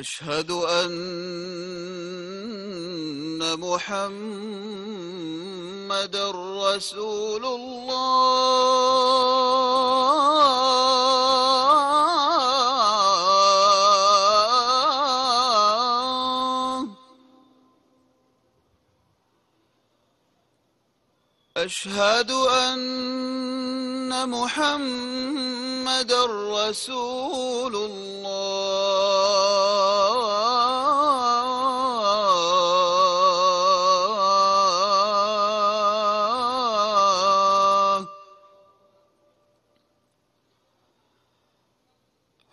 أشهد أن محمد رسول الله. أشهد أن محمد رسول الله.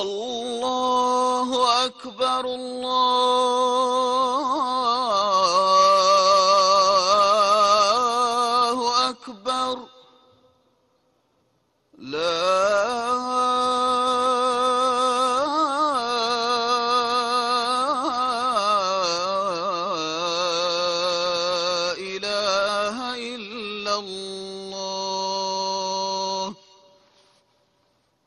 الله أكبر الله